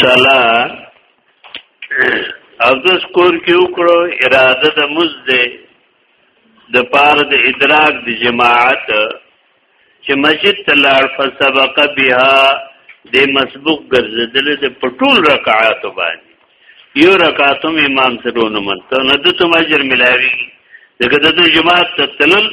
صلا او د سکور کې وکړو اراده د مزده د پار د ادراک د جماعت چې مسجد ته لاړ فسبق بها د مسبوق ګرځیدل د پټول رکعات باندې یو رکعات هم امام سره ونه منته نه د تم اجر ملاوي دغه د جماعت ته تلل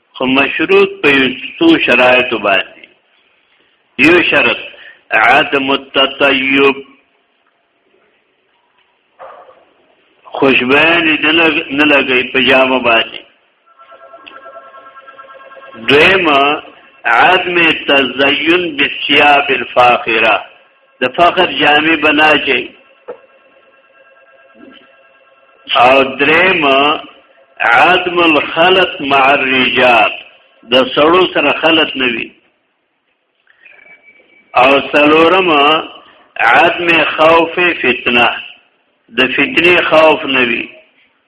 خو مشروط په یو څو شرایطو باندې یو شرط عدم التطیب خوشبین نه لګي پجامه باندې دویمه عدم تزین بالثياب الفاخره د فخر جامع بنا چي او دریم عدم الخلط مع الرجال د سړو سره خلط نوي او سلورم عدم خوف فتنه د فتنې خوف نوي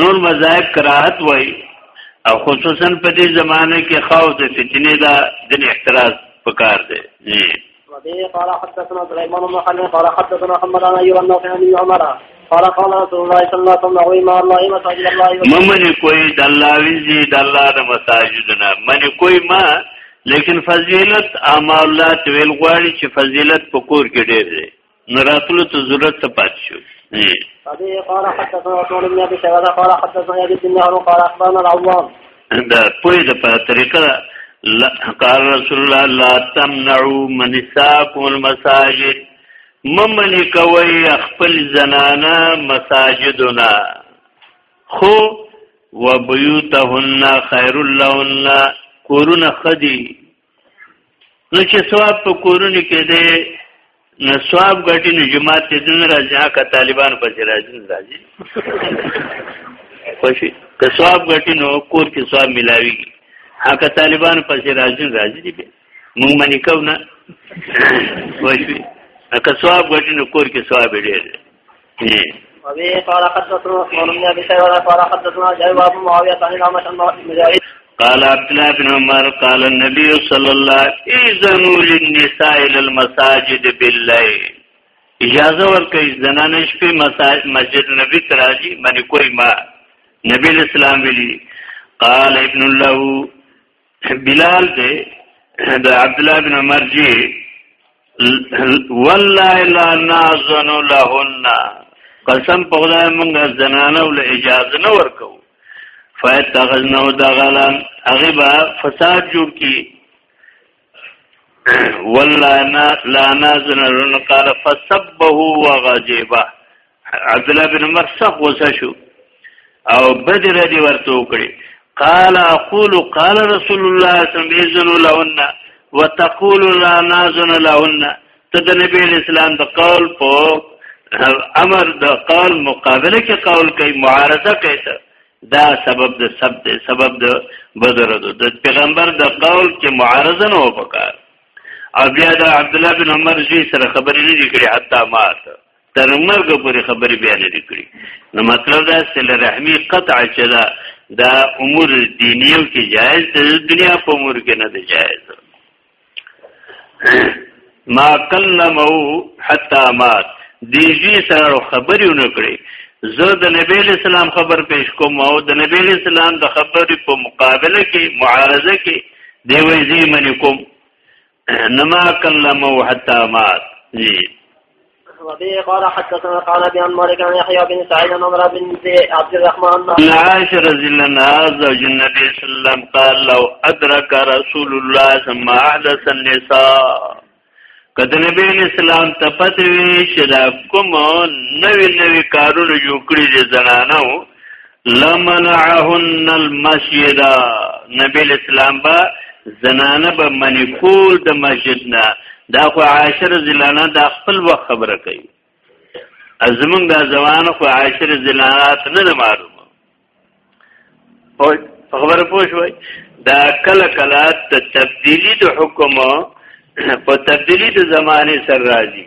نور مذاهب کراهت وای او خصوصا په دې زمانه کې خاو د فتنې دا د احتراز پکار دی وبه قال حدثنا سليمان بن خالد قال حدثنا محمد عن ايوب بن نافع عن عمر قال قال رسول الله صلى الله عليه وسلم نعوي مع الله مساجد الله ممن کوئی د الله وزي د الله د مساجدنا من کوئی ما لیکن فضیلت اعمال الله تویل غواړي چې فضیلت په کور کې ډېر دی نراتلو ته ضرورت ته پات شو ابي قال حدثنا عثمان بن ابي شيبه قال حدثنا يزيد بن هارون قال اخبرنا العوام دا پوی د په طریقه قال رسول الله لا تمنعوا من ساكم المساجد ممن کوي خپل زنانا مساجدنا خو وبيوتهن خير لهن کورونه خدي نو چې ثواب په کورونو کې دی نو ثواب ګټي نو جماعت ته دن راځي هغه طالبان په راځي راځي خوشي که ثواب ګټي نو کور کې ثواب ملاوي هغه طالبان په راځي راځي دي مونږ باندې کو نه خوشي که ثواب ګټي نو کور کې ثواب ډېر دی وبه قال حدثنا عثمان بن ابي شيبه قال حدثنا جابر بن معاويه عن الامش عن مجاهد قال عبد الله بن عمر قال النبي صلى الله عليه وسلم اذنوا للنساء للمساجد بالليل اجازه ورکړئ زنانه شپې مسجد نبی تراجی باندې کوئی ما نبی اسلام ویلي قال ابن الله بلال دی د عبد الله بن عمر جی والله لا نازن لهن قسم په خدای موږ زنانو له اجازه نه ورکو فاتخذنه دغلا اغبا فساد جوړ کی والله لا نازن لهن قال فسبه وغضبه عبد الله بن عمر سخت غوسه شو او بدر دی ورته وکړي قال اقول قال رسول الله صلی الله علیه وسلم لهن وتقول لا نازن لهن ته د نبی اسلام د قول په امر د قول مقابله کې قول کوي معارضه کوي دا سبب د سب د سبب د بدر د پیغمبر د قول کې معارضه نه وکړ او بیا د عبد الله بن عمر جی سره خبرې نه کړې حتی مات تر مرګ پورې خبرې بیا نه کړي نو مطلب دا سله رحمی قطع چې دا د امور دینیو کې جایز د دنیا په امور کې نه دی جایز ما کلمو حتا مات دیږي سره خبرې ونه کړي زه د نبی اسلام خبر پیش کوم او د نبی اسلام د خبرې په مقابله کې معارضه کې دی وې زی منی کوم نما کلمو حتا مات جی وبه قال حدثنا قال بأن مالك عن يحيى بن سعيد عن عمر بن عبد الرحمن عن عائشة رضي الله عنها زوج النبي صلى الله عليه وسلم قال لو أدرك رسول الله ثم أحدث النساء کد نبی اسلام ته پته وی چې دا کوم نوی نوی کارونه جوړ کړی دي زنانو لمنعهن المسجد نبی اسلام با زنانه به منی کول د مسجد نه دا خو عاشر زلانه د خپل وخت خبره کوي ازمن دا ځوان خو عاشر زلانات نه معلومه او خبره پوه شوي دا کله کله ته تبدیلی د حکم په تبدیلی د زمانه سره راځي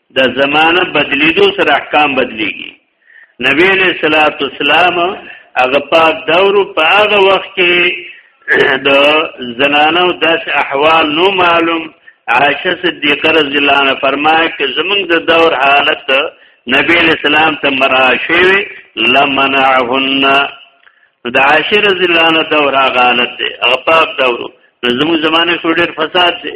د زمانه بدلیدو سره احکام بدلیږي نبی علیہ الصلوۃ والسلام هغه پاک دور په هغه وخت کې د زنانو داس احوال نو معلوم عائشه صدیقه رضی الله عنها فرمایي چې زمونږ د دور حالت نبی علیہ السلام ته مراشوي لمنعهن د عائشه رضی الله عنها دور هغه حالت دی هغه پاک دور زموږ زمانه کې ډېر فساد دی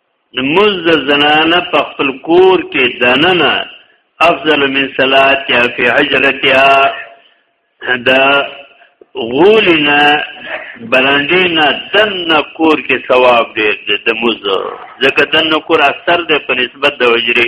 لمز د زنانه په خپل کور کې دننه افضل من صلات یا فی حجرتها دا غولینا برانډینا دنه کور کې ثواب ډیر دی د مز ځکه دنه کور اثر دی په نسبت د حجره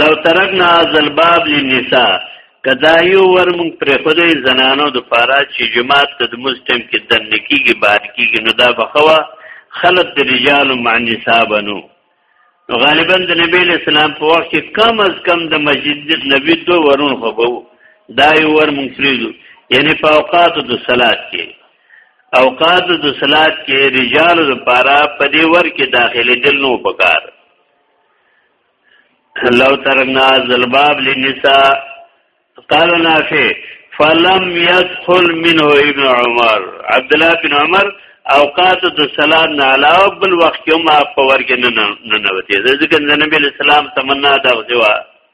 لو ترکنا ذلباب للنساء کدا یو ور مونږ پر خدای زنانو د پاره چې جماعت ته د مستم کې د نکیږي بار کیږي نو دا بخوا خلق د رجال مع النساء بنو غالبا د نبی اسلام په وخت کې کم از کم د مسجد نبی دو ورون خو بو دا یو ور مونږ فریدو یعنی په اوقات د صلات کې اوقات د صلات کې رجال د پاره په دې ور کې داخلي دل نو پکار لو ترنا ذلباب للنساء قال نافع فلم يدخل منه ابن عمر عبد الله بن عمر اوقات د صلات نه علاوه بل وخت یو ما په ورګ نه نه نوتی ځکه د نبی اسلام تمنا دا وځوا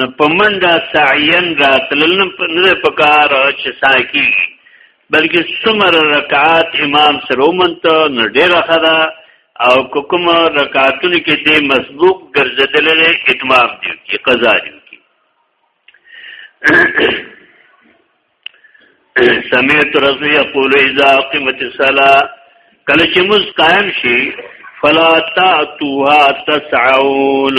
نه پمنډه سعین راتلل نه پکار چې ساکی بلکې سمر رکعات امام سره ومنت نه ډیر خدا او کوم رکعاتونه کې دې مسبوق ګرځیدل له اتمام دی چې قضا دی سمعت رسول یقول اذا قمت الصلاه کله چې مز قائم شي فلا تاتوها تسعون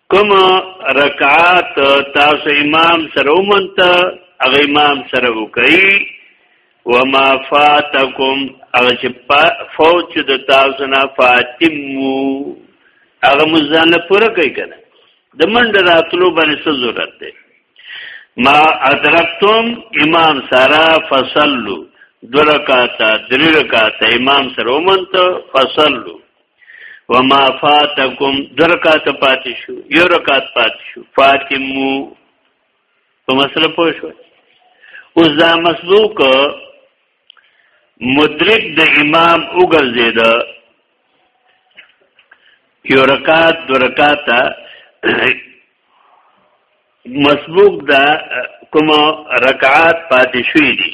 کوم رکعات تاسو امام سره ومنت هغه امام سره وکړي وما فاتکم هغه چې فوت چې د تاسو نه فاتمو هغه مزانه پوره کوي کنه د منډ راتلو باندې څه ضرورت دی ما ادرکتم امام سارا فصلو دو رکاتا دری رکاتا امام سره ومنت فصلو وما فاتکم درکات پاتې شو یو رکات پاتې شو فاتمو په مسله پوه شو اوس دا مسلوک مدرک د امام وګرځید یو رکات دو رکات مسبوق دا کوم رکعات پاتې شوې دي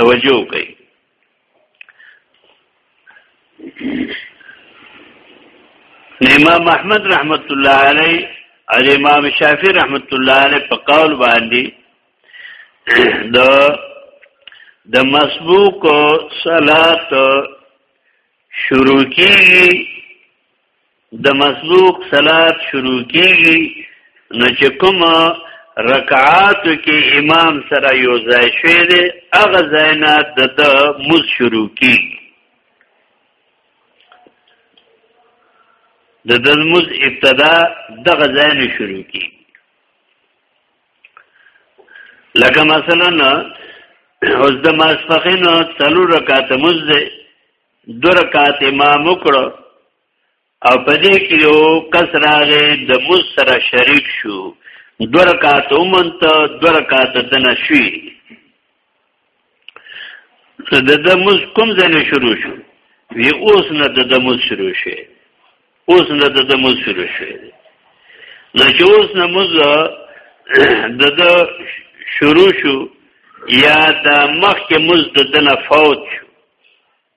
توجه وکړئ امام احمد رحمت الله علی او امام شافعی رحمت الله علی په قول باندې د د مسبوق صلات شروع کیږي د مسبوق صلات شروع کیږي نو چې کوم رکعات کې امام سره یو ځای شوی دی هغه ځای نه د د مز شروع کیږي د د مز ابتدا دغه ځای نه شروع کیږي لکه مثلا اوس د ماسپخین څلور رکعات مز دی دو رکعات امام وکړو او په دې کې یو کس راغی د مز سره شریک شو دو رکعات اومنت دو رکعات دنه شوی د د مز کوم ځای شروع شو وی اوس نه د د مز شروع شي اوس نه د د مز شروع شي نو چې اوس نه مز د د شروع شو یا د مخکې مز د دنه فوت شو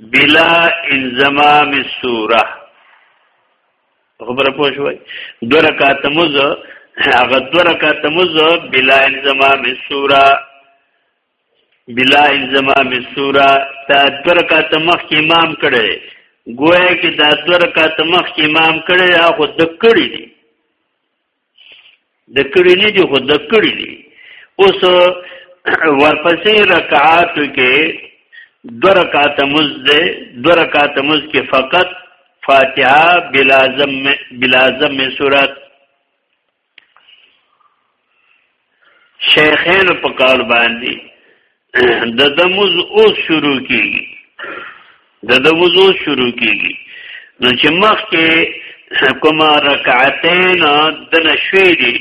بلا انزمام السوره خبره پوه شوي دو رکعات مز هغه دو رکعات مز بلا انزمام السوره بلا انزمام السوره تا دو رکعات مخ کې امام کړي ګویا کې دا دو رکعات مخ کې امام کړي هغه د کړي دي د کړي نه دي خو د کړي دي اوس ورپسې رکعات کې دو رکعات مز ده دو رکعات مز کې فقط فاتحه بلا ضم بلا ضم سورات شیخین په قول باندې د دموز اوس شروع کیږي د دموز اوس شروع کیږي نو چې مخکې کومه رکعتین د نشوي دي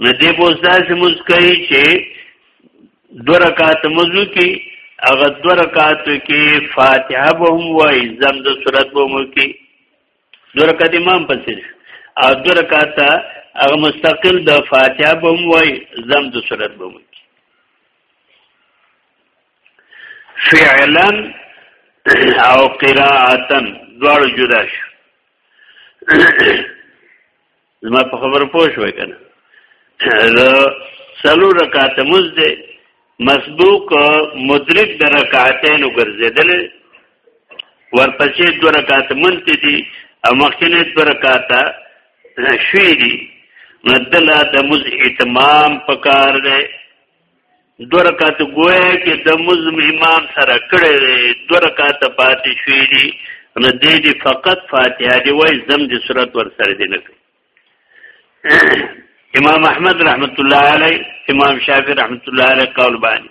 نو دې بوز داسې موز کوي چې دو رکعت موزو کې هغه دو رکعاتو کې فاتحه به هم وایي زم د صورت به مو کې دو رکعت امام پسې او دو رکعت هغه مستقل د فاتحه بم وای زم د صورت بم فعلا او قراءتا دوار جدا شو زما په خبره پوه شوې کنه دا سلو رکعات مز دې مسبوق مدرک د رکعاتینو ګرځیدل ورپسې دو رکعات منتی دي او مخکنه دو رکعات شوې دي مدلا د مز اتمام پکار دی دو رکعت گویا کې د مزم امام سره کړی دو رکعت پاتې شوی دی نو دې دې فقط فاتحه دی وای زم دې صورت ور سره دی نه امام احمد رحمت الله علی امام شافعی رحمت الله علی قول باندې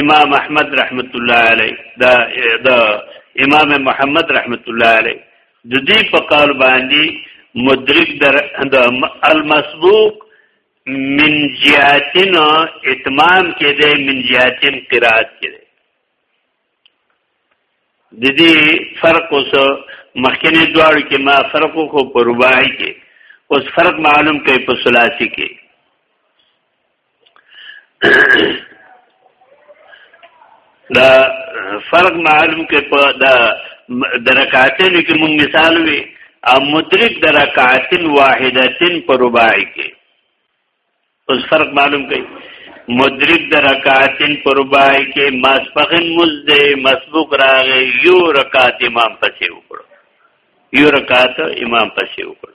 امام احمد رحمت الله علیه دا دا امام محمد رحمت الله علیه د دې په قول باندې مدرک در د المسبوق من جهاتن اتمام کې ده من جهاتن قرات کې ده د دې فرق اوس مخکنی دواړو کې ما فرق کو په رباعي کې اوس فرق معلوم کوي په ثلاثي کې دا فرق معلوم کې په دا درکاتین کې مون مثال وی او مدرک درکاتین واحدتین پر رباعی کې اوس فرق معلوم کړئ مدرک د رکعاتن پر بای کې ماسپخین مزد مسبوق راغې یو رکعات امام پسې وکړو یو رکعات امام پسې وکړو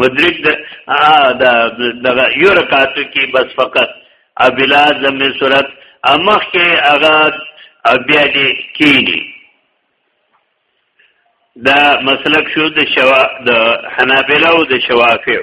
مدرک د دغه یو رکعت کې بس فقط ابلا زم صورت امخ کې هغه بیا دې کینی دا مسلک شو د شوا د حنابلو د شوافیو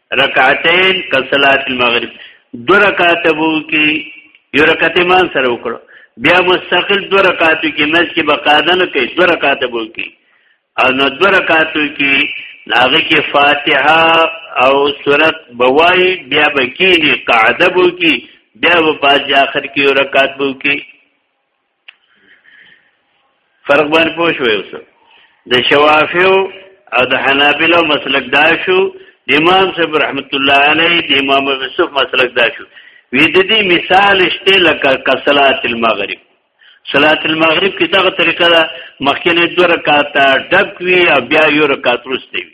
رکعتین کصلات المغرب دو رکعت بو کی یو رکعت ایمان سره وکړو بیا مستقل دو رکعاتو کې مز کې بقاعده نه کوي دو رکعات بو کی او نو دو رکعاتو کې هغه کې فاتحه او سورت بوای بیا بکینی قاعده بو کی بیا په پاج اخر کې یو رکعات بو کی فرق باندې پوه شوې اوس د شوافیو او د حنابلو مسلک دا شو د امام صاحب رحمت الله علیه د امام ابو یوسف مسلک دا شو وی د دې مثال شته لکه کصلات المغرب صلات المغرب کې دغه طریقه ده مخکې دوه رکعات ډک وی او بیا یو رکعات وروسته وی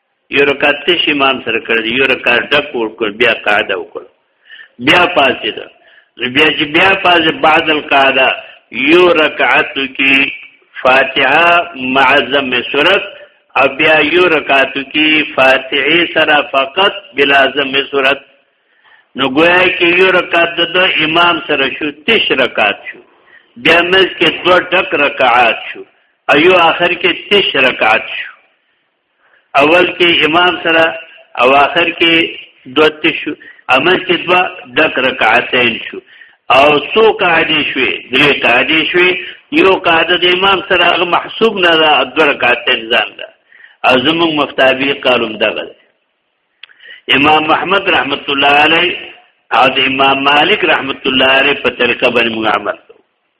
یو رکعت تش امام سره کړ دی یو رکعت ډک وکړ بیا قاعده وکړ بیا پاسې ده نو بیا چې بیا پاسې بعد القاعده یو رکعت کې فاتحه مع ضم سورت او بیا یو رکعت کې فاتحه سره فقط بلا ضم سورت نو گویا کې یو رکعت د امام سره شو تش رکعت شو بیا مز کې دو ډک رکعات شو ایو آخر کې تش رکعت شو اول کې امام سره او آخر کې دوت شو امن کې دوا دک رکعتین شو او څو قاعده شوې درې قاعده شوې یو قاعده د امام سره هغه محسوب نه ده دو رکعتین ځان ده او زموږ مفتابی قالم دغه امام محمد رحمت الله علیه او د امام مالک رحمت الله علیه په طریقه باندې موږ عمل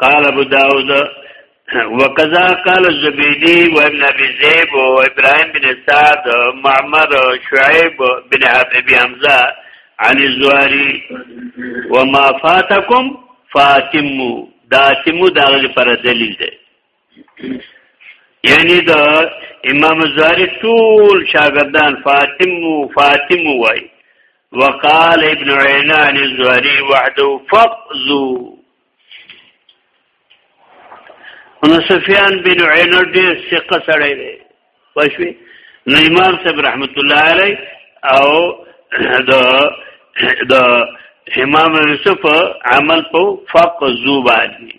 قال ابو داود وکذا قال الزبيدي وابن ابي زيب وابراهيم بن سعد معمر شعيب بن ابي حمزه عن الزواري وما فاتكم فاتمو دا تمو دا غلی پر دلیل دی یعنی د امام زاری ټول شاګردان فاطم و فاطم وای وقال ابن عینان الزهری وحده فقزو نو سفیان بن عینر ډیر ثقه سره دی پښوی نو امام صاحب رحمت الله علی او د د امام یوسف عمل په فقزو باندې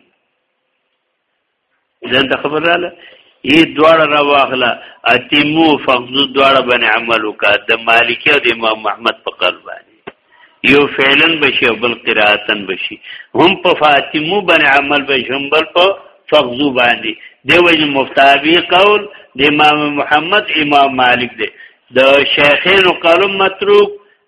ځان ته خبر رااله ای دواړه را واخله اتمو فقزو دواړه باندې عمل وکړه د مالکی او د امام محمد په قول باندې یو فعلن بشي او بل قراتن بشي هم په فاطمو باندې عمل بشي هم بل په فقزو باندې دی وجه مفتابی قول د امام محمد امام مالک دی د شیخین قول متروک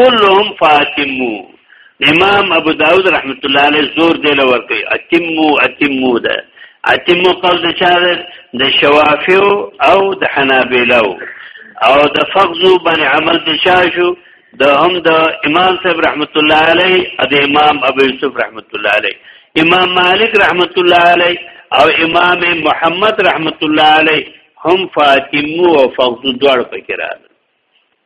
کلهم فاتمو امام ابو داود رحمت الله علیه زور دی لور کوي اتمو اتمو ده اتمو قول د چا د شوافی او د حنابلو او د فقزو بن عمل د چا شو د هم د امام صاحب رحمت الله علیه او د امام ابو یوسف رحمت الله علیه امام مالک رحمت الله علیه او امام محمد رحمت الله علیه هم فاطمه او فقد دوړ پکې راغلي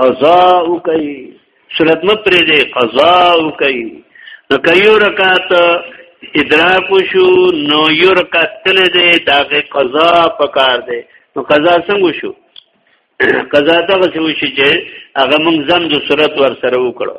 قضا وکي سنت مت پرې دې قضا وکي نو کيو رکعت ادراک شو نو یو رکعت تل دې داغه قضا پکار دې نو قضا څنګه شو قضا دغه څه وشي چې هغه موږ زم د صورت ور سره وکړو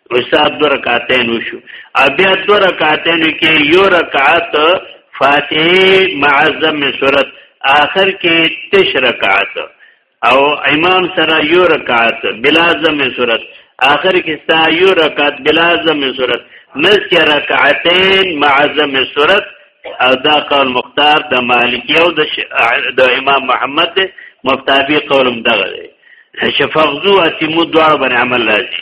استاد دو رکعتین وشو بیا دو رکعتین کې یو رکعت فاتحه مع ضم سورت آخر کې تش رکعت او امام سره یو رکعت بلا ضم سورت آخر کې ستا یو رکعت بلا ضم سورت نس رکعتین مع ضم سورت او دا قول مختار د مالکی او د امام محمد مفتابی قولم دغه دی شفقزو اتمو دوار بن عمل راځي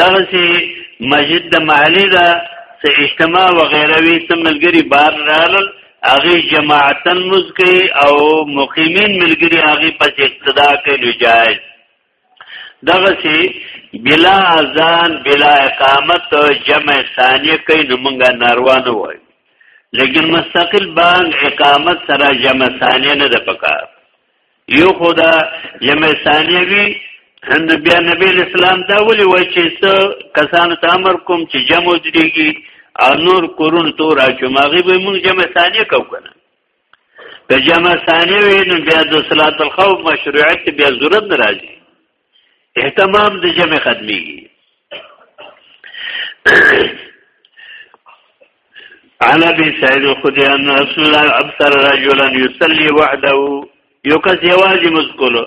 دغه سي مسجد د محلي دا سه اجتماع و غیره وی سم ملګری بار رالل هغه جماعتن مزکی او مقیمین ملګری هغه پس اقتدا کوي جایز دغه سي بلا اذان بلا اقامت جمع ثانیه کوي نو مونږه ناروانه وای لیکن مستقل بانګ اقامت سره جمع ثانیه نه د پکار یو خدا یمه ثانیه وی ان بیا نبی اسلام دا ولي وای چې څو کسانو ته امر کوم چې جمع ودرېږي او نور کورون تور اچو ماغي به موږ جمع ثانیه کو کنه که جمع ثانیه وي نو بیا د صلات الخوف مشروعیت بیا ضرورت نه راځي اهتمام د جمع ختميږي عن ابي سعيد الخدري ان رسول الله ابصر رجلا يصلي وحده يوكس يواجه مذكره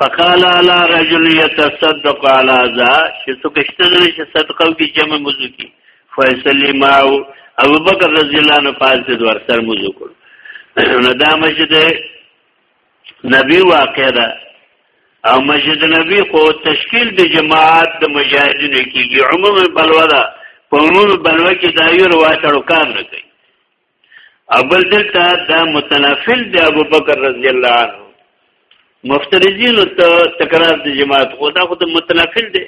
فقال على رجل يتصدق على ذا چې څوک اشتغل چې صدقه کوي جمع موضوع کی فیصلی ما ابو بکر رضی الله عنه پاس د ورسر موضوع کړ نو دا مسجد نبی واقع ده او مسجد نبی خو تشکیل د جماعت د مجاهدینو کېږي عمومي بلوا ده په عمومي بلوا کې دا یو روایت اړو کار نه کوي اول دلته دا متنافل دی ابو بکر رضی الله عنه مفترضین ته تکرار د جماعت خدا خود متنافل دی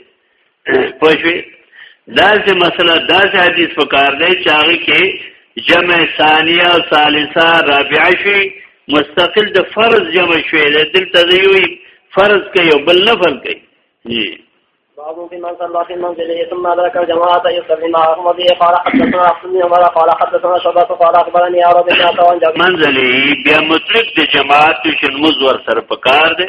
پښوی دا چې مسله دا چې حدیث په کار دی چې هغه کې جمع ثانیه او ثالثه رابعه شي مستقل د فرض جمع شوی دی دلته یو فرض کوي او بل نفل کوي جی باب في من صلى في منزله ثم ذاك الجماعة يصلي معهم وبه قال حدثنا عبد بن عمر قال حدثنا شعبة قال أخبرني يا رب بن عطاء منزلي بیا مطلق د جماعت شنمز ور سره پکار دی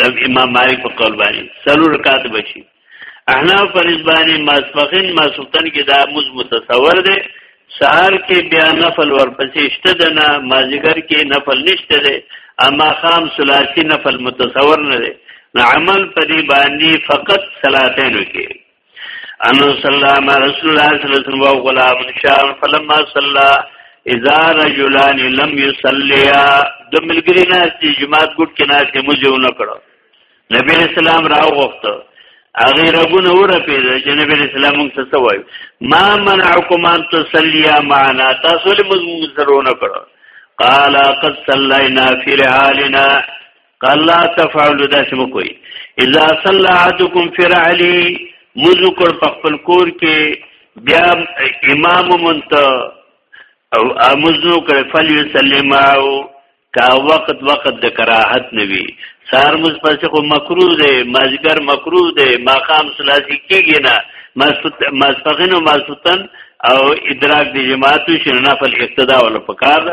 د امام مالک په قول باندې سلو رکعات بشي احنا فرض باندې ماسپخین ماسوتن کې دا موز متصور دی سهار کې بیا نفل ورپسې شته ده نه مازیګر کې نفل نشته ده اما خام ثلاثي نفل متصور نه ده عمل پدی باندې فقط صلاتین کې انو صلی الله علیه رسول الله صلی الله علیه وسلم او غلام شام فلما صلى اذا رجلان لم يصليا د ملګری نه چې جماعت ګټ کې نه چې مزه ونه کړو نبی اسلام راو غوښته هغه رګونه وره پیدا چې نبی اسلام موږ څه وایو ما منعکم ان تصلیا معنا تاسو له موږ سره ونه کړو قال قد صلینا فی رحالنا قال لا تفعلوا داسې مکوئ اذا صلى احدكم في رحلي مزو کړ په خپل کور کې بیا امام منت او امزنو کړ فل يسلم او کا وخت وخت د کراهت نوي سار مز پس خو مکروه دی مازګر مکروه دی ماقام سلاسی کیږي نه ماسپخین او ماسوتن او ادراک دی جماعت شنه فل اقتدا ول پکار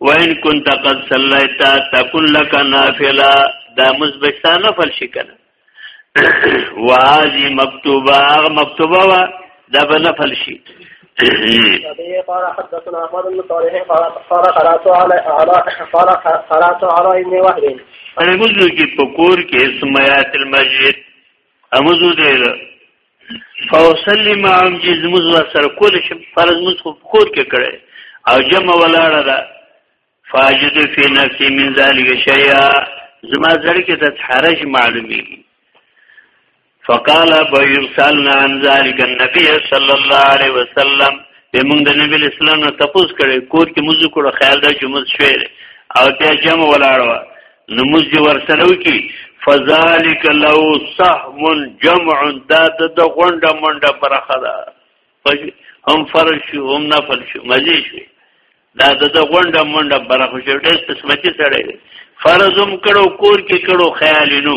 وان كنت قد صليت تكن لك نافله دا مزبستا نفل شي کنه وهذه مكتوبه هغه مکتوبه وا دا به نفل شي قال حدثنا احمد بن صالح قال قرات على قال قرات على ابن وهب انا مزو کې پکور کې اسميات المسجد امزو دې فوصلی معهم چې زموږ ور سره کول شي فرض موږ خو کور کې کړي او جمع ولاړه ده فاجد فی نفسی من ذلک شیئا زما زړه کې د حرج معلومي فقال ابو يرسلنا عن ذلك النبي صلى الله عليه وسلم بمونږ د نبی اسلام نه تپوس کړي کور کې موږ کړو خیال دا چې موږ شوي او بیا جمع ولاړو نموز دی ورسلو کی فذالک لو سهم جمع دا د غونډه منډه برخه ده هم فرض شو هم نفل شو مزي شو دا د غونډه منډه برخه شو ډېر قسمتي سره فرض هم کړو کور کې کړو خیال نو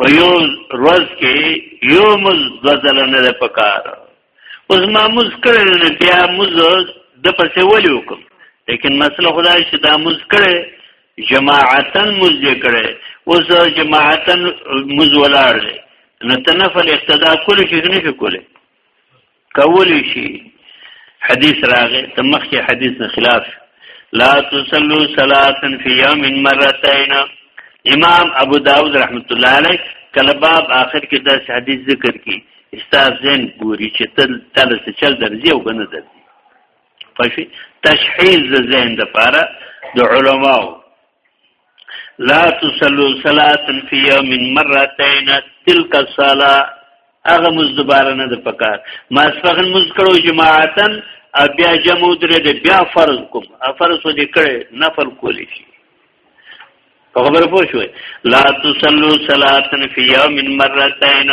په یو روز کې یو مز دو ځله نه ده پکار اوس ما مز کړی نه بیا مز د پسې ولي وکم لیکن مسله خدای چې دا مز کړی جماعتن مز یې کړی اوس جماعتن مز ولاړ دی نو تنفل اقتدا کول شي نه کولی کولی شي حدیث راغی ته مخکې حدیث نه خلاف لا تصلو صلاه فی یوم مرتين امام ابو داود رحمت الله علیه کله باب آخر کې دا حدیث ذکر کی استاد زین ګوري چې تل تل څه چل درځي او کنه درځي پښې تشحیز زین د پاره د علماو لا تصلو صلات فی یوم مرتين تلک الصلاه هغه مز دوباره نه د پکار ما سفغن مز کړو جماعتن بیا جمع درې د بیا فرض کوم فرض و دې کړې نفل کولی شي خبر پوه شوې لا تصلو صلات فی یوم مرتين